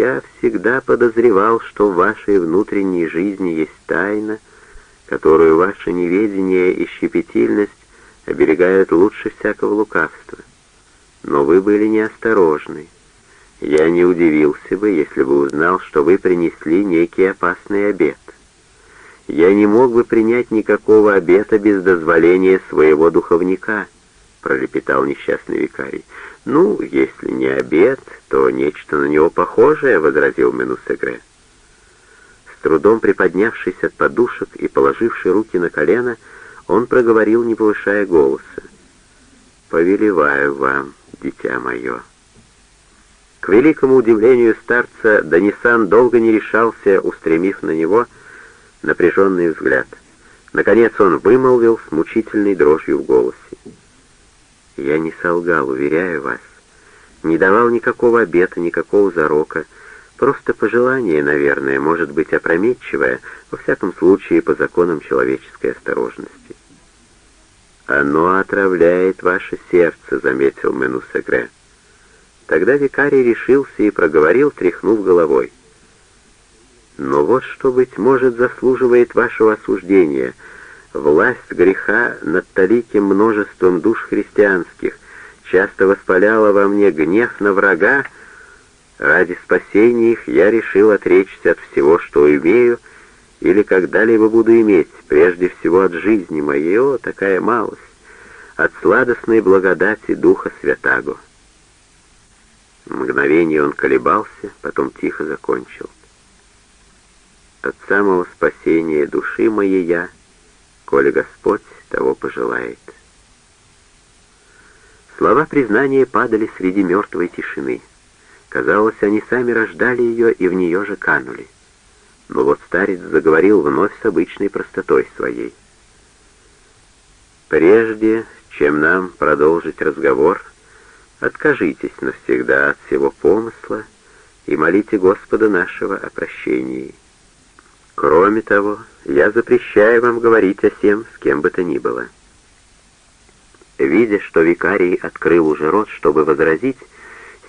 Я всегда подозревал, что в вашей внутренней жизни есть тайна, которую ваше неведение и щепетильность оберегают лучше всякого лукавства. Но вы были неосторожны. Я не удивился бы, если бы узнал, что вы принесли некий опасный обед. Я не мог бы принять никакого обета без дозволения своего духовника, пролепетал несчастный викарий. Ну, если не обед, то нечто на него похожее, возразил Менусегре. С трудом приподнявшись от подушек и положивший руки на колено, он проговорил, не повышая голоса. «Повелеваю вам, дитя мое». К великому удивлению старца Данисан долго не решался, устремив на него напряженный взгляд. Наконец он вымолвил с мучительной дрожью в голосе. «Я не солгал, уверяю вас. Не давал никакого обета, никакого зарока. Просто пожелание, наверное, может быть опрометчивое, во всяком случае по законам человеческой осторожности». «Оно отравляет ваше сердце», — заметил Менусегре. Тогда викарий решился и проговорил, тряхнув головой. «Но вот что, быть может, заслуживает вашего осуждения. Власть греха над таликим множеством душ христианских часто воспаляла во мне гнев на врага. Ради спасения их я решил отречься от всего, что имею, или когда-либо буду иметь, прежде всего от жизни моей, о, такая малость, от сладостной благодати Духа Святаго». Мгновение он колебался, потом тихо закончил. «От самого спасения души моей я, коли Господь того пожелает». Слова признания падали среди мертвой тишины. Казалось, они сами рождали ее и в нее же канули. Но вот старец заговорил вновь с обычной простотой своей. «Прежде, чем нам продолжить разговор, Откажитесь навсегда от всего помысла и молите Господа нашего о прощении. Кроме того, я запрещаю вам говорить о сем с кем бы то ни было». Видя, что викарий открыл уже рот, чтобы возразить,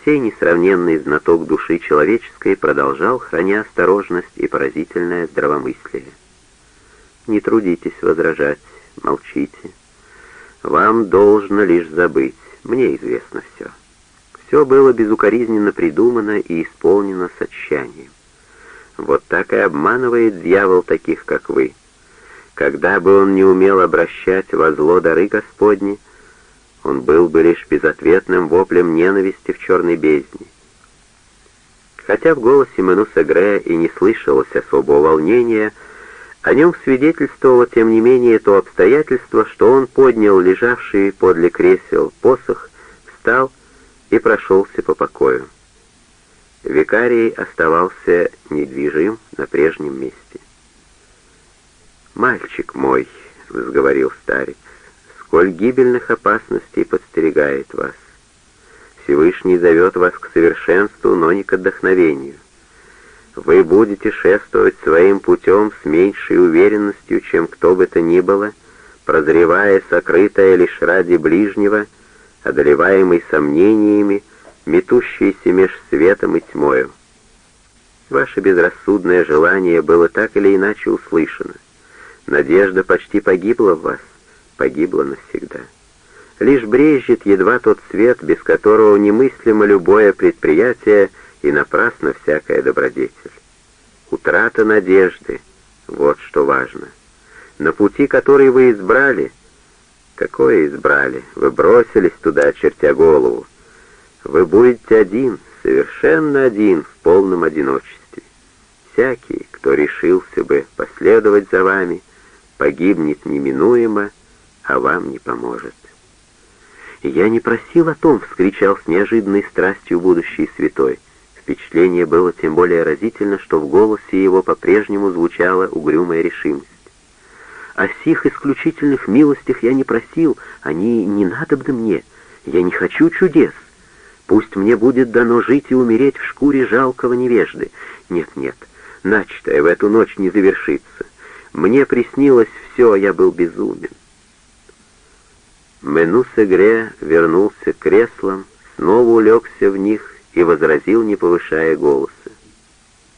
сей несравненный знаток души человеческой продолжал, храня осторожность и поразительное здравомыслие. «Не трудитесь возражать, молчите. Вам должно лишь забыть, мне известно все. Все было безукоризненно придумано и исполнено с отчаянием. Вот так и обманывает дьявол таких, как вы. Когда бы он не умел обращать во зло дары Господни, он был бы лишь безответным воплем ненависти в черной бездне. Хотя в голосе Мануса Грея и не слышалось особого волнения, о нем свидетельствовало, тем не менее, то обстоятельство, что он поднял лежавший подле кресел посох, встал и прошелся по покою. Викарий оставался недвижим на прежнем месте. «Мальчик мой», — взговорил старец, — «сколь гибельных опасностей подстерегает вас. Всевышний зовет вас к совершенству, но не к отдохновению. Вы будете шествовать своим путем с меньшей уверенностью, чем кто бы то ни было, прозревая сокрытое лишь ради ближнего, одолеваемый сомнениями, метущийся меж светом и тьмою. Ваше безрассудное желание было так или иначе услышано. Надежда почти погибла в вас, погибла навсегда. Лишь брежет едва тот свет, без которого немыслимо любое предприятие — и напрасно всякая добродетель. Утрата надежды — вот что важно. На пути, который вы избрали, какое избрали, вы бросились туда, чертя голову. Вы будете один, совершенно один, в полном одиночестве. Всякий, кто решился бы последовать за вами, погибнет неминуемо, а вам не поможет. «Я не просил о том!» — вскричал с неожиданной страстью будущий святой — Впечатление было тем более разительно, что в голосе его по-прежнему звучала угрюмая решимость. «О сих исключительных милостях я не просил, они не надобны мне. Я не хочу чудес. Пусть мне будет дано жить и умереть в шкуре жалкого невежды. Нет-нет, начатое в эту ночь не завершится. Мне приснилось все, а я был безумен». Мену Сегре вернулся к креслам, снова улегся в них и возразил, не повышая голоса.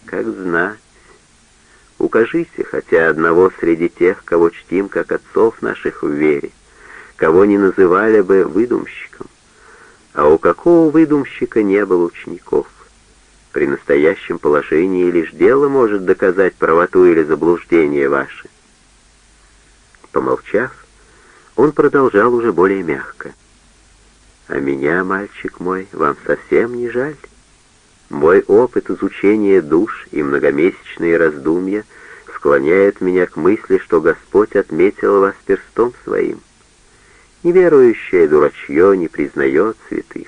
как знать. Укажите хотя одного среди тех, кого чтим как отцов наших в вере, кого не называли бы выдумщиком. А у какого выдумщика не было учеников? При настоящем положении лишь дело может доказать правоту или заблуждение ваше. Помолчав, он продолжал уже более мягко. «А меня, мальчик мой, вам совсем не жаль? Мой опыт изучения душ и многомесячные раздумья склоняет меня к мысли, что Господь отметил вас перстом своим. Неверующее дурачье не признает святых.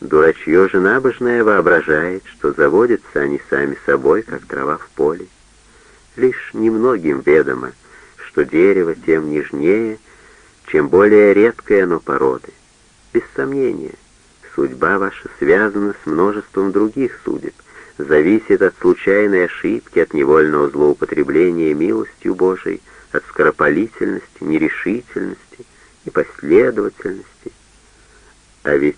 Дурачье же набожное воображает, что заводятся они сами собой, как трава в поле. Лишь немногим ведомо, что дерево тем нежнее, чем более редкое оно породы. Без сомнения, судьба ваша связана с множеством других судеб, зависит от случайной ошибки, от невольного злоупотребления милостью Божией, от скоропалительности, нерешительности и последовательности. А ведь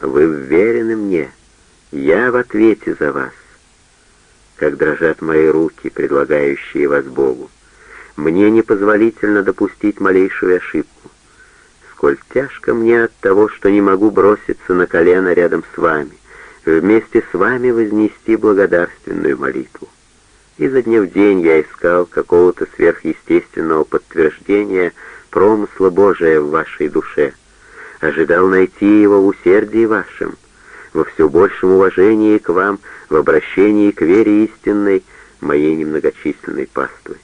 вы уверены мне, я в ответе за вас. Как дрожат мои руки, предлагающие вас Богу. Мне непозволительно допустить малейшую ошибку. Сколь тяжко мне от того, что не могу броситься на колено рядом с вами, вместе с вами вознести благодарственную молитву. Изо дня в день я искал какого-то сверхъестественного подтверждения промысла Божия в вашей душе, ожидал найти его в усердии вашем, во все большем уважении к вам, в обращении к вере истинной моей немногочисленной паствы.